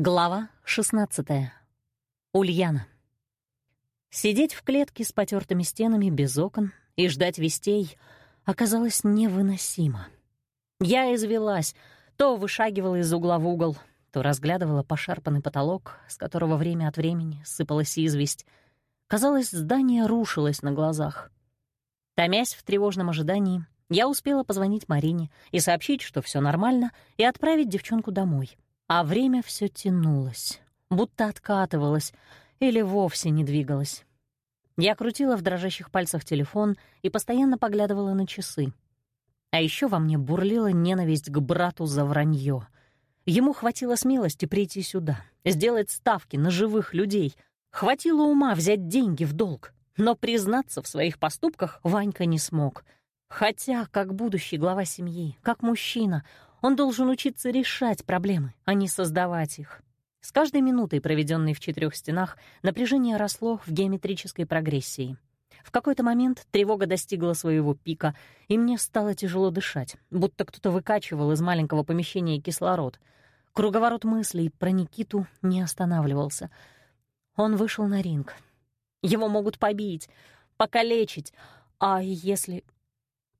Глава 16. Ульяна. Сидеть в клетке с потертыми стенами без окон и ждать вестей оказалось невыносимо. Я извелась, то вышагивала из угла в угол, то разглядывала пошарпанный потолок, с которого время от времени сыпалась известь. Казалось, здание рушилось на глазах. Томясь в тревожном ожидании, я успела позвонить Марине и сообщить, что все нормально, и отправить девчонку домой — а время все тянулось, будто откатывалось или вовсе не двигалось. Я крутила в дрожащих пальцах телефон и постоянно поглядывала на часы. А еще во мне бурлила ненависть к брату за вранье. Ему хватило смелости прийти сюда, сделать ставки на живых людей. Хватило ума взять деньги в долг. Но признаться в своих поступках Ванька не смог. Хотя, как будущий глава семьи, как мужчина, он должен учиться решать проблемы, а не создавать их. С каждой минутой, проведенной в четырех стенах, напряжение росло в геометрической прогрессии. В какой-то момент тревога достигла своего пика, и мне стало тяжело дышать, будто кто-то выкачивал из маленького помещения кислород. Круговорот мыслей про Никиту не останавливался. Он вышел на ринг. Его могут побить, покалечить. А если...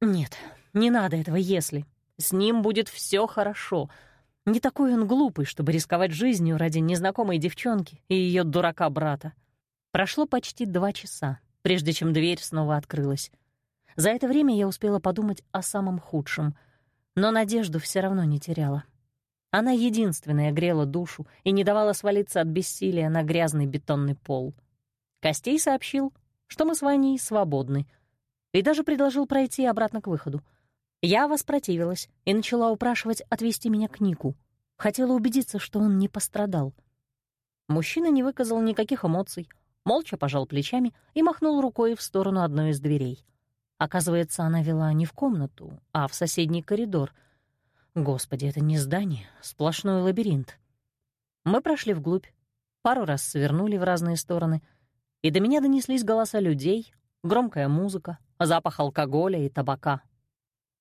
Нет, не надо этого «если». С ним будет все хорошо. Не такой он глупый, чтобы рисковать жизнью ради незнакомой девчонки и ее дурака-брата. Прошло почти два часа, прежде чем дверь снова открылась. За это время я успела подумать о самом худшем, но надежду все равно не теряла. Она единственная грела душу и не давала свалиться от бессилия на грязный бетонный пол. Костей сообщил, что мы с Ваней свободны, и даже предложил пройти обратно к выходу — я воспротивилась и начала упрашивать отвезти меня к Нику. Хотела убедиться, что он не пострадал. Мужчина не выказал никаких эмоций, молча пожал плечами и махнул рукой в сторону одной из дверей. Оказывается, она вела не в комнату, а в соседний коридор. Господи, это не здание, сплошной лабиринт. Мы прошли вглубь, пару раз свернули в разные стороны, и до меня донеслись голоса людей, громкая музыка, запах алкоголя и табака.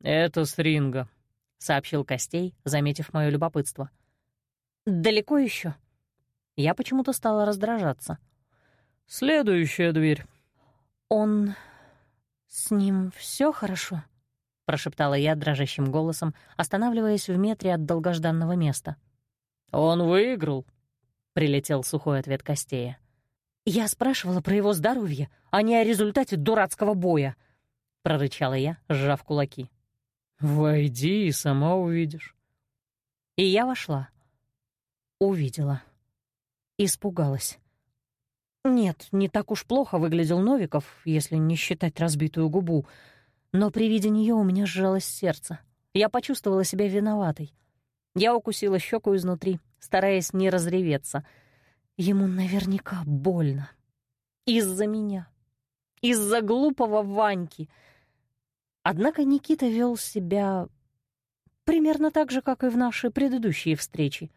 «Это стринга», — сообщил Костей, заметив мое любопытство. «Далеко еще? Я почему-то стала раздражаться. «Следующая дверь». «Он... с ним все хорошо?» — прошептала я дрожащим голосом, останавливаясь в метре от долгожданного места. «Он выиграл», — прилетел сухой ответ Костея. «Я спрашивала про его здоровье, а не о результате дурацкого боя», — прорычала я, сжав кулаки. «Войди и сама увидишь». И я вошла. Увидела. Испугалась. Нет, не так уж плохо выглядел Новиков, если не считать разбитую губу. Но при виде нее у меня сжалось сердце. Я почувствовала себя виноватой. Я укусила щеку изнутри, стараясь не разреветься. Ему наверняка больно. Из-за меня. Из-за глупого Ваньки — Однако Никита вел себя примерно так же, как и в наши предыдущие встречи.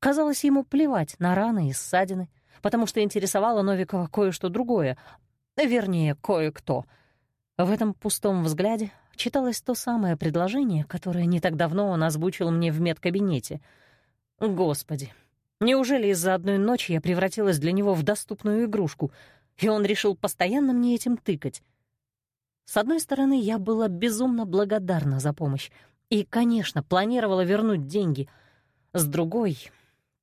Казалось, ему плевать на раны и ссадины, потому что интересовало Новикова кое-что другое, вернее, кое-кто. В этом пустом взгляде читалось то самое предложение, которое не так давно он озвучил мне в медкабинете. Господи, неужели из-за одной ночи я превратилась для него в доступную игрушку, и он решил постоянно мне этим тыкать? С одной стороны, я была безумно благодарна за помощь и, конечно, планировала вернуть деньги. С другой,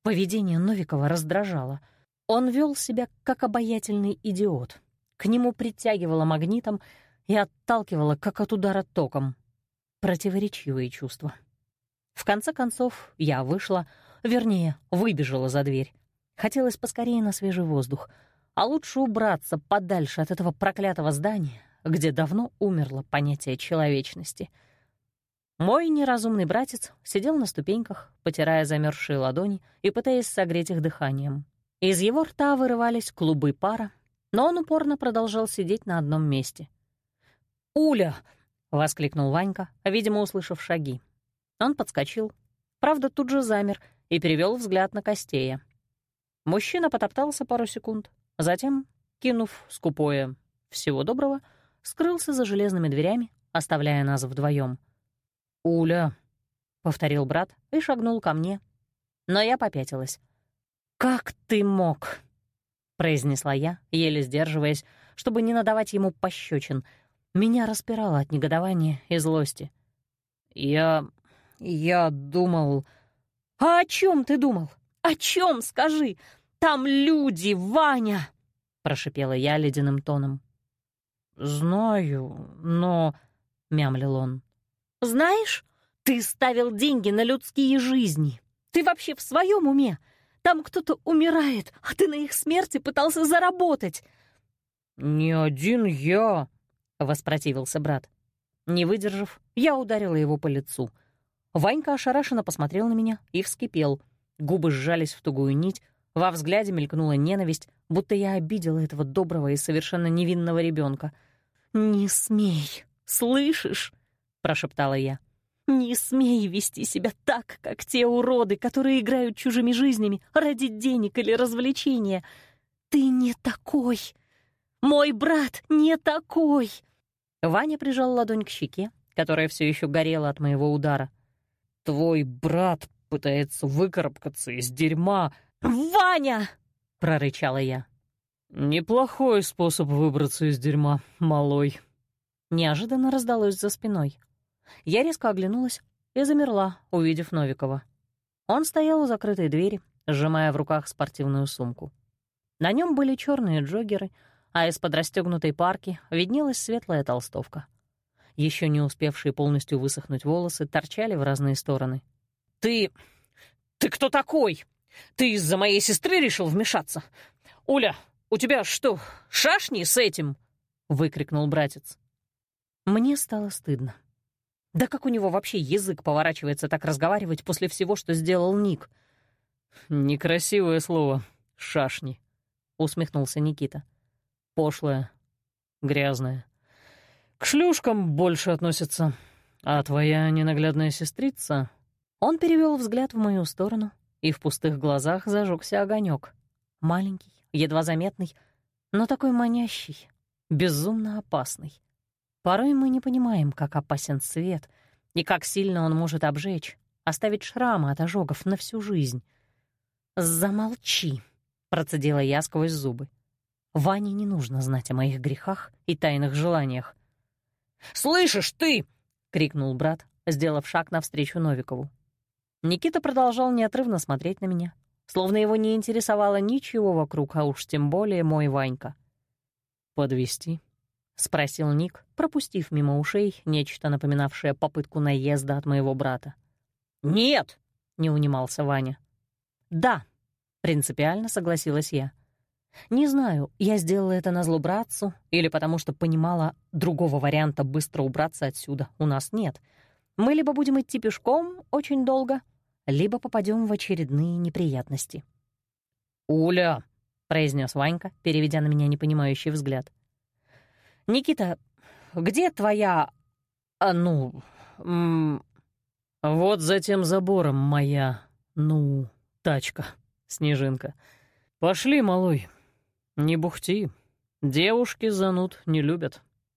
поведение Новикова раздражало. Он вел себя как обаятельный идиот. К нему притягивало магнитом и отталкивало, как от удара током. Противоречивые чувства. В конце концов, я вышла, вернее, выбежала за дверь. Хотелось поскорее на свежий воздух, а лучше убраться подальше от этого проклятого здания, где давно умерло понятие человечности. Мой неразумный братец сидел на ступеньках, потирая замерзшие ладони и пытаясь согреть их дыханием. Из его рта вырывались клубы пара, но он упорно продолжал сидеть на одном месте. «Уля!» — воскликнул Ванька, видимо, услышав шаги. Он подскочил, правда, тут же замер и перевел взгляд на Костея. Мужчина потоптался пару секунд, затем, кинув скупое «всего доброго», скрылся за железными дверями, оставляя нас вдвоем. «Уля», — повторил брат и шагнул ко мне. Но я попятилась. «Как ты мог?» — произнесла я, еле сдерживаясь, чтобы не надавать ему пощечин. Меня распирало от негодования и злости. «Я... я думал...» «А о чем ты думал? О чем, скажи? Там люди, Ваня!» — прошипела я ледяным тоном. «Знаю, но...» — мямлил он. «Знаешь, ты ставил деньги на людские жизни. Ты вообще в своем уме? Там кто-то умирает, а ты на их смерти пытался заработать». «Не один я», — воспротивился брат. Не выдержав, я ударила его по лицу. Ванька ошарашенно посмотрел на меня и вскипел. Губы сжались в тугую нить, во взгляде мелькнула ненависть, будто я обидела этого доброго и совершенно невинного ребенка. «Не смей, слышишь?» — прошептала я. «Не смей вести себя так, как те уроды, которые играют чужими жизнями ради денег или развлечения. Ты не такой. Мой брат не такой!» Ваня прижал ладонь к щеке, которая все еще горела от моего удара. «Твой брат пытается выкарабкаться из дерьма», «Ваня!» — прорычала я. «Неплохой способ выбраться из дерьма, малой». Неожиданно раздалось за спиной. Я резко оглянулась и замерла, увидев Новикова. Он стоял у закрытой двери, сжимая в руках спортивную сумку. На нем были черные джоггеры, а из-под расстегнутой парки виднелась светлая толстовка. Еще не успевшие полностью высохнуть волосы торчали в разные стороны. «Ты... ты кто такой?» Ты из-за моей сестры решил вмешаться? Уля, у тебя что, шашни с этим?» — выкрикнул братец. Мне стало стыдно. Да как у него вообще язык поворачивается так разговаривать после всего, что сделал Ник? «Некрасивое слово — шашни», — усмехнулся Никита. «Пошлое, грязное. К шлюшкам больше относятся. А твоя ненаглядная сестрица...» Он перевел взгляд в мою сторону, и в пустых глазах зажегся огонек. Маленький, едва заметный, но такой манящий, безумно опасный. Порой мы не понимаем, как опасен свет и как сильно он может обжечь, оставить шрамы от ожогов на всю жизнь. «Замолчи», — процедила я сквозь зубы. Ване не нужно знать о моих грехах и тайных желаниях. «Слышишь ты!» — крикнул брат, сделав шаг навстречу Новикову. Никита продолжал неотрывно смотреть на меня, словно его не интересовало ничего вокруг, а уж тем более мой Ванька. Подвести? спросил Ник, пропустив мимо ушей нечто напоминавшее попытку наезда от моего брата. «Нет!» — не унимался Ваня. «Да», — принципиально согласилась я. Не знаю, я сделала это на зло братцу или потому что понимала, другого варианта быстро убраться отсюда у нас нет. Мы либо будем идти пешком очень долго, либо попадем в очередные неприятности. «Уля!» — произнес Ванька, переведя на меня непонимающий взгляд. «Никита, где твоя... А, ну... М вот за тем забором моя... ну... тачка, Снежинка. Пошли, малой. Не бухти. Девушки зануд не любят».